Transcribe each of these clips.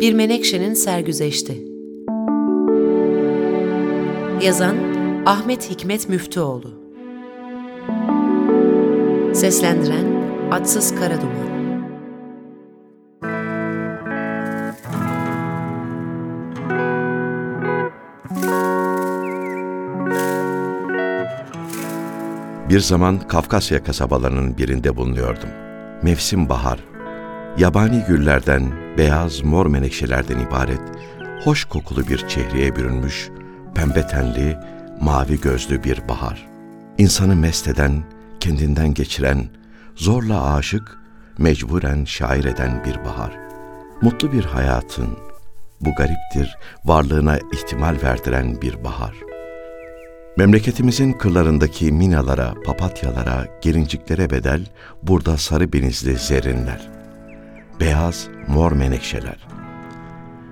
Bir Menekşe'nin Sergüzeşti Yazan Ahmet Hikmet Müftüoğlu Seslendiren Atsız Karaduman Bir zaman Kafkasya kasabalarının birinde bulunuyordum. Mevsim bahar. Yabani güllerden, beyaz mor menekşelerden ibaret, hoş kokulu bir çehreye bürünmüş, pembe tenli, mavi gözlü bir bahar. İnsanı mest eden, kendinden geçiren, zorla aşık, mecburen şair eden bir bahar. Mutlu bir hayatın, bu gariptir, varlığına ihtimal verdiren bir bahar. Memleketimizin kırlarındaki minalara, papatyalara, gelinciklere bedel burada sarı benizli zerrinler. Beyaz, mor menekşeler.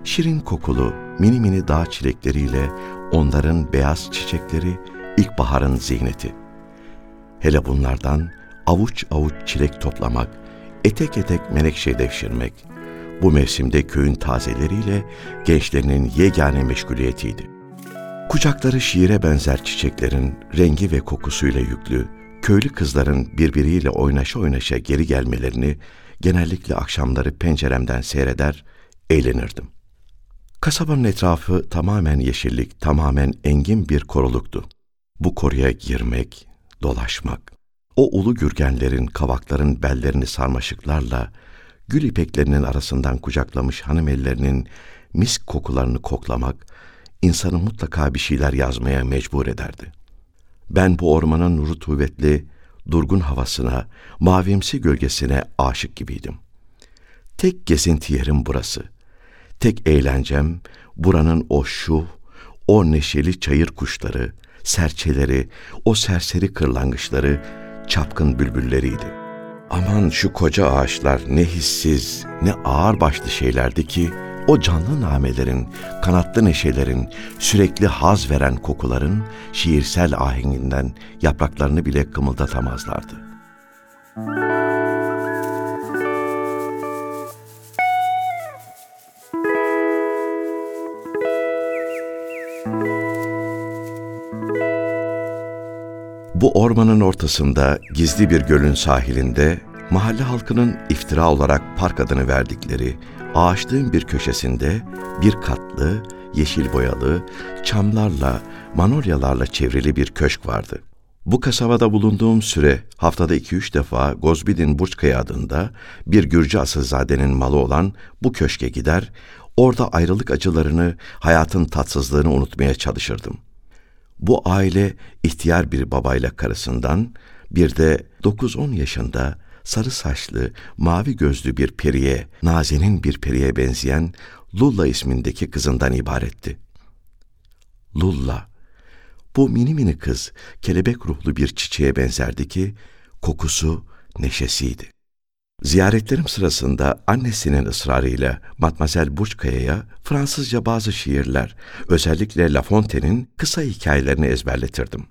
Şirin kokulu, mini mini dağ çilekleriyle onların beyaz çiçekleri ilkbaharın ziyneti. Hele bunlardan avuç avuç çilek toplamak, etek etek menekşe devşirmek, bu mevsimde köyün tazeleriyle gençlerinin yegane meşguliyetiydi. Kucakları şiire benzer çiçeklerin rengi ve kokusuyla yüklü, köylü kızların birbiriyle oynaşa oynaşa geri gelmelerini genellikle akşamları penceremden seyreder, eğlenirdim. Kasabanın etrafı tamamen yeşillik, tamamen engin bir koruluktu. Bu koruya girmek, dolaşmak, o ulu gürgenlerin, kavakların bellerini sarmaşıklarla, gül ipeklerinin arasından kucaklamış hanım ellerinin misk kokularını koklamak, insanı mutlaka bir şeyler yazmaya mecbur ederdi. Ben bu ormanın nuru tuvvetli, durgun havasına, mavimsi gölgesine aşık gibiydim. Tek gezinti yerim burası. Tek eğlencem buranın o şu, o neşeli çayır kuşları, serçeleri, o serseri kırlangıçları, çapkın bülbülleriydi. Aman şu koca ağaçlar ne hissiz, ne ağır başlı şeylerdi ki, o canlı namelerin, kanatlı neşelerin, sürekli haz veren kokuların şiirsel ahenginden yapraklarını bile kımıldatamazlardı. Bu ormanın ortasında gizli bir gölün sahilinde mahalle halkının iftira olarak park adını verdikleri ağaçlığın bir köşesinde bir katlı, yeşil boyalı, çamlarla, manolyalarla çevrili bir köşk vardı. Bu kasabada bulunduğum süre haftada iki üç defa Gozbidin Burçkaya adında bir Gürcü asılzadenin malı olan bu köşke gider, orada ayrılık acılarını, hayatın tatsızlığını unutmaya çalışırdım. Bu aile ihtiyar bir babayla karısından, bir de 9-10 yaşında sarı saçlı, mavi gözlü bir periye, Naze'nin bir periye benzeyen Lulla ismindeki kızından ibaretti. Lulla, bu mini mini kız kelebek ruhlu bir çiçeğe benzerdi ki kokusu neşesiydi. Ziyaretlerim sırasında annesinin ısrarıyla Matmazel Burçkaya'ya Fransızca bazı şiirler, özellikle La Fontaine'in kısa hikayelerini ezberletirdim.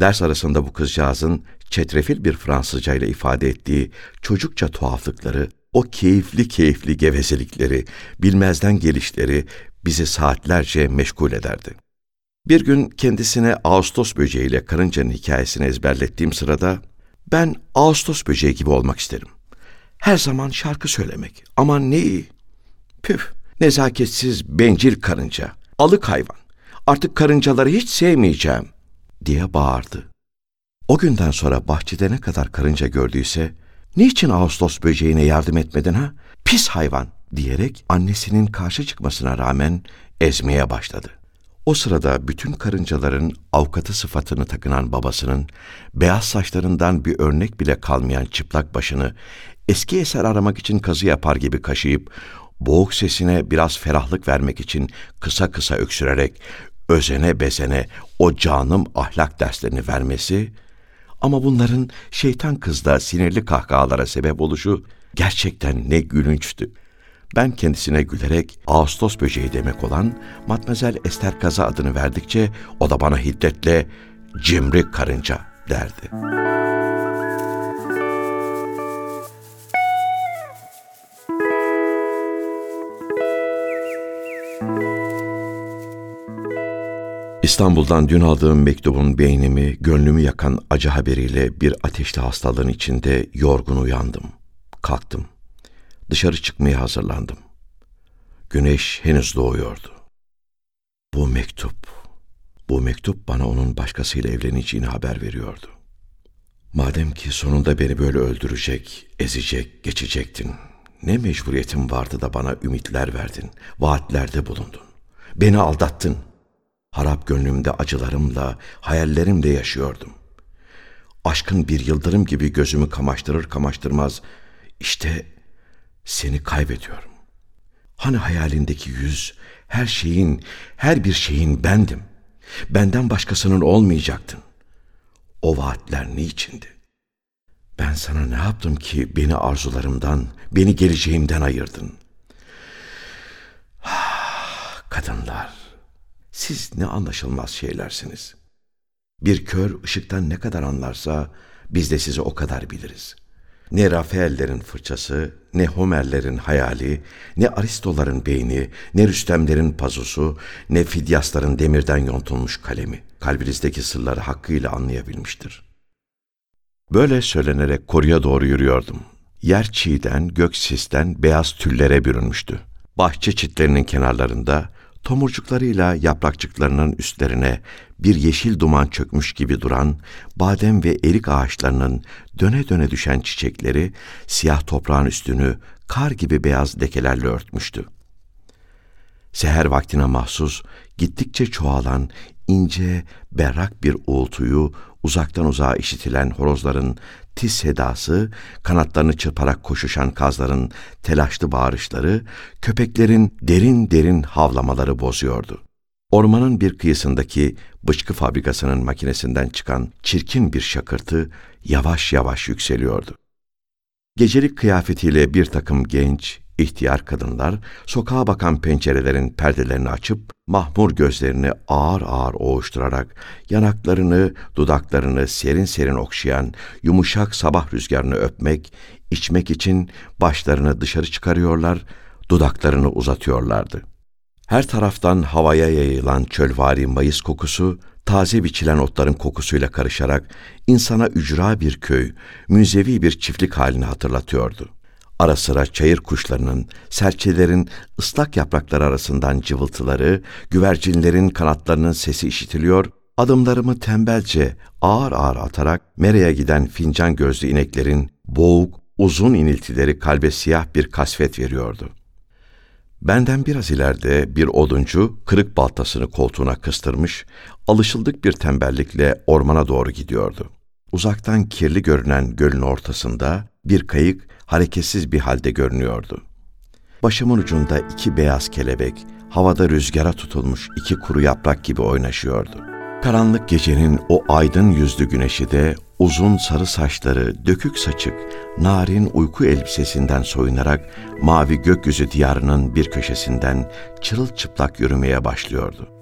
Ders arasında bu kızcağızın çetrefil bir Fransızca ile ifade ettiği çocukça tuhaflıkları, o keyifli keyifli gevezelikleri, bilmezden gelişleri bizi saatlerce meşgul ederdi. Bir gün kendisine Ağustos böceğiyle karıncanın hikayesini ezberlettiğim sırada, ben Ağustos böceği gibi olmak isterim. Her zaman şarkı söylemek. Aman ne. Püf, nezaketsiz, bencil karınca. Alık hayvan. Artık karıncaları hiç sevmeyeceğim diye bağırdı. O günden sonra bahçede ne kadar karınca gördüyse, niçin Ağustos böceğine yardım etmedin ha? Pis hayvan diyerek annesinin karşı çıkmasına rağmen ezmeye başladı. O sırada bütün karıncaların avukatı sıfatını takınan babasının beyaz saçlarından bir örnek bile kalmayan çıplak başını eski eser aramak için kazı yapar gibi kaşıyıp boğuk sesine biraz ferahlık vermek için kısa kısa öksürerek özene bezene o canım ahlak derslerini vermesi ama bunların şeytan kızda sinirli kahkahalara sebep oluşu gerçekten ne gülünçtü. Ben kendisine gülerek Ağustos böceği demek olan Matmazel Ester Kaza adını verdikçe o da bana hiddetle cimri karınca derdi.'' İstanbul'dan dün aldığım mektubun beynimi, gönlümü yakan acı haberiyle bir ateşli hastalığın içinde yorgun uyandım. Kalktım. Dışarı çıkmaya hazırlandım. Güneş henüz doğuyordu. Bu mektup, bu mektup bana onun başkasıyla evleneceğini haber veriyordu. Madem ki sonunda beni böyle öldürecek, ezecek, geçecektin, ne mecburiyetim vardı da bana ümitler verdin, vaatlerde bulundun. Beni aldattın. Harap gönlümde acılarımla, hayallerimle yaşıyordum. Aşkın bir yıldırım gibi gözümü kamaştırır kamaştırmaz, işte seni kaybediyorum. Hani hayalindeki yüz, her şeyin, her bir şeyin bendim. Benden başkasının olmayacaktın. O vaatler niçindi? Ben sana ne yaptım ki beni arzularımdan, beni geleceğimden ayırdın? Kadınlar, siz ne anlaşılmaz şeylersiniz. Bir kör ışıktan ne kadar anlarsa biz de sizi o kadar biliriz. Ne Rafaellerin fırçası, ne Homerlerin hayali, ne Aristoların beyni, ne Rüstemlerin pazusu, ne Fidyasların demirden yontulmuş kalemi kalbinizdeki sırları hakkıyla anlayabilmiştir. Böyle söylenerek koruya doğru yürüyordum. Yer çiğden, gök sisten beyaz tüllere bürünmüştü. Bahçe çitlerinin kenarlarında tomurcuklarıyla yaprakçıklarının üstlerine bir yeşil duman çökmüş gibi duran badem ve erik ağaçlarının döne döne düşen çiçekleri siyah toprağın üstünü kar gibi beyaz lekelerle örtmüştü. Seher vaktine mahsus gittikçe çoğalan ince, berrak bir uğultuyu uzaktan uzağa işitilen horozların tiz sedası, kanatlarını çırparak koşuşan kazların telaşlı bağırışları, köpeklerin derin derin havlamaları bozuyordu. Ormanın bir kıyısındaki bıçkı fabrikasının makinesinden çıkan çirkin bir şakırtı yavaş yavaş yükseliyordu. Gecelik kıyafetiyle bir takım genç, ihtiyar kadınlar sokağa bakan pencerelerin perdelerini açıp mahmur gözlerini ağır ağır oğuşturarak yanaklarını, dudaklarını serin serin okşayan yumuşak sabah rüzgarını öpmek, içmek için başlarını dışarı çıkarıyorlar, dudaklarını uzatıyorlardı. Her taraftan havaya yayılan çölvari mayıs kokusu, taze biçilen otların kokusuyla karışarak insana ücra bir köy, müzevi bir çiftlik halini hatırlatıyordu. Ara sıra çayır kuşlarının, serçelerin ıslak yapraklar arasından cıvıltıları, güvercinlerin kanatlarının sesi işitiliyor, adımlarımı tembelce ağır ağır atarak mereye giden fincan gözlü ineklerin boğuk, uzun iniltileri kalbe siyah bir kasvet veriyordu. Benden biraz ileride bir oduncu kırık baltasını koltuğuna kıstırmış, alışıldık bir tembellikle ormana doğru gidiyordu. Uzaktan kirli görünen gölün ortasında bir kayık hareketsiz bir halde görünüyordu. Başımın ucunda iki beyaz kelebek, havada rüzgara tutulmuş iki kuru yaprak gibi oynaşıyordu. Karanlık gecenin o aydın yüzlü güneşi de uzun sarı saçları, dökük saçık, narin uyku elbisesinden soyunarak mavi gökyüzü diyarının bir köşesinden çırılçıplak yürümeye başlıyordu.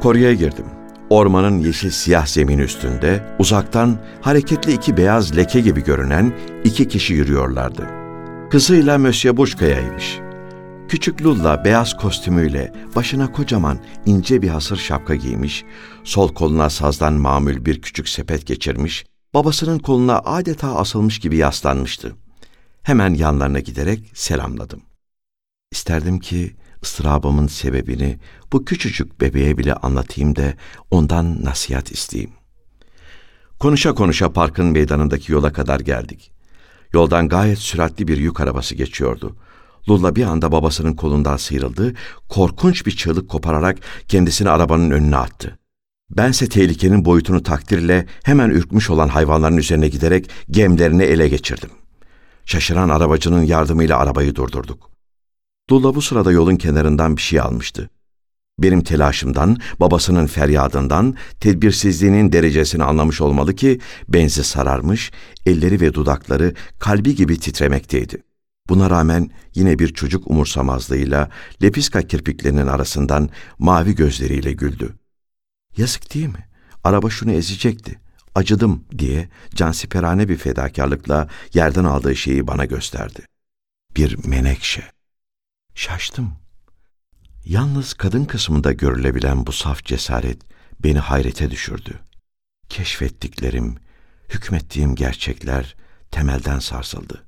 Koruya girdim. Ormanın yeşil siyah zemin üstünde uzaktan hareketli iki beyaz leke gibi görünen iki kişi yürüyorlardı. Kızıyla Mösyö Buşka'yaymış. Küçük Lulla beyaz kostümüyle başına kocaman ince bir hasır şapka giymiş, sol koluna sazdan mamül bir küçük sepet geçirmiş, babasının koluna adeta asılmış gibi yaslanmıştı. Hemen yanlarına giderek selamladım. İsterdim ki ıstırabımın sebebini bu küçücük bebeğe bile anlatayım da ondan nasihat isteyeyim. Konuşa konuşa parkın meydanındaki yola kadar geldik. Yoldan gayet süratli bir yük arabası geçiyordu. Lulla bir anda babasının kolundan sıyrıldı, korkunç bir çığlık kopararak kendisini arabanın önüne attı. Bense tehlikenin boyutunu takdirle hemen ürkmüş olan hayvanların üzerine giderek gemlerini ele geçirdim. Şaşıran arabacının yardımıyla arabayı durdurduk. Lulla bu sırada yolun kenarından bir şey almıştı. Benim telaşımdan, babasının feryadından, tedbirsizliğinin derecesini anlamış olmalı ki benzi sararmış, elleri ve dudakları kalbi gibi titremekteydi. Buna rağmen yine bir çocuk umursamazlığıyla lepiska kirpiklerinin arasından mavi gözleriyle güldü. Yazık değil mi? Araba şunu ezecekti. acıdım diye cansiperane bir fedakarlıkla yerden aldığı şeyi bana gösterdi. Bir menekşe. Şaştım. Yalnız kadın kısmında görülebilen bu saf cesaret beni hayrete düşürdü. Keşfettiklerim, hükmettiğim gerçekler temelden sarsıldı.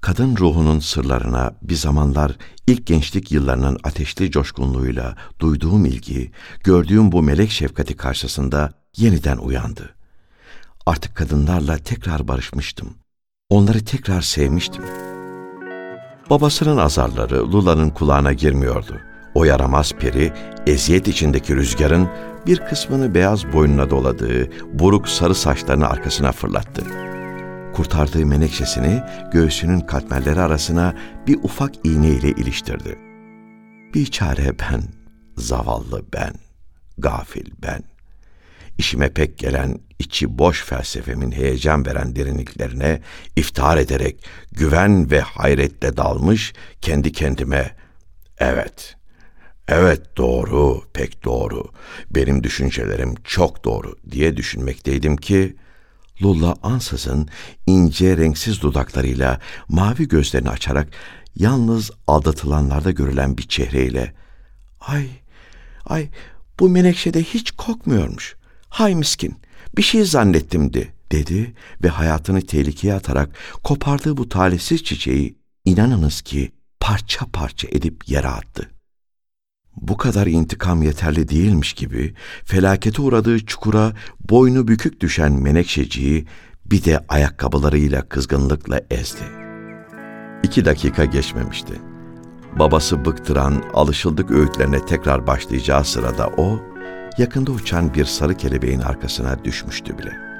Kadın ruhunun sırlarına bir zamanlar ilk gençlik yıllarının ateşli coşkunluğuyla duyduğum ilgi, gördüğüm bu melek şefkati karşısında yeniden uyandı. Artık kadınlarla tekrar barışmıştım. Onları tekrar sevmiştim. Babasının azarları Lula'nın kulağına girmiyordu. O yaramaz peri, eziyet içindeki rüzgarın bir kısmını beyaz boynuna doladığı buruk sarı saçlarını arkasına fırlattı. Kurtardığı menekşesini göğsünün katmerleri arasına bir ufak iğneyle iliştirdi. Bir çare ben, zavallı ben, gafil ben. İşime pek gelen içi boş felsefemin heyecan veren derinliklerine iftihar ederek güven ve hayretle dalmış kendi kendime evet Evet doğru, pek doğru. Benim düşüncelerim çok doğru diye düşünmekteydim ki Lulla ansızın ince renksiz dudaklarıyla mavi gözlerini açarak yalnız aldatılanlarda görülen bir çehreyle ''Ay, ay bu menekşede hiç kokmuyormuş. Hay miskin, bir şey zannettimdi.'' dedi ve hayatını tehlikeye atarak kopardığı bu talihsiz çiçeği inanınız ki parça parça edip yere attı bu kadar intikam yeterli değilmiş gibi felakete uğradığı çukura boynu bükük düşen menekşeciyi bir de ayakkabılarıyla kızgınlıkla ezdi. İki dakika geçmemişti. Babası bıktıran alışıldık öğütlerine tekrar başlayacağı sırada o, yakında uçan bir sarı kelebeğin arkasına düşmüştü bile.''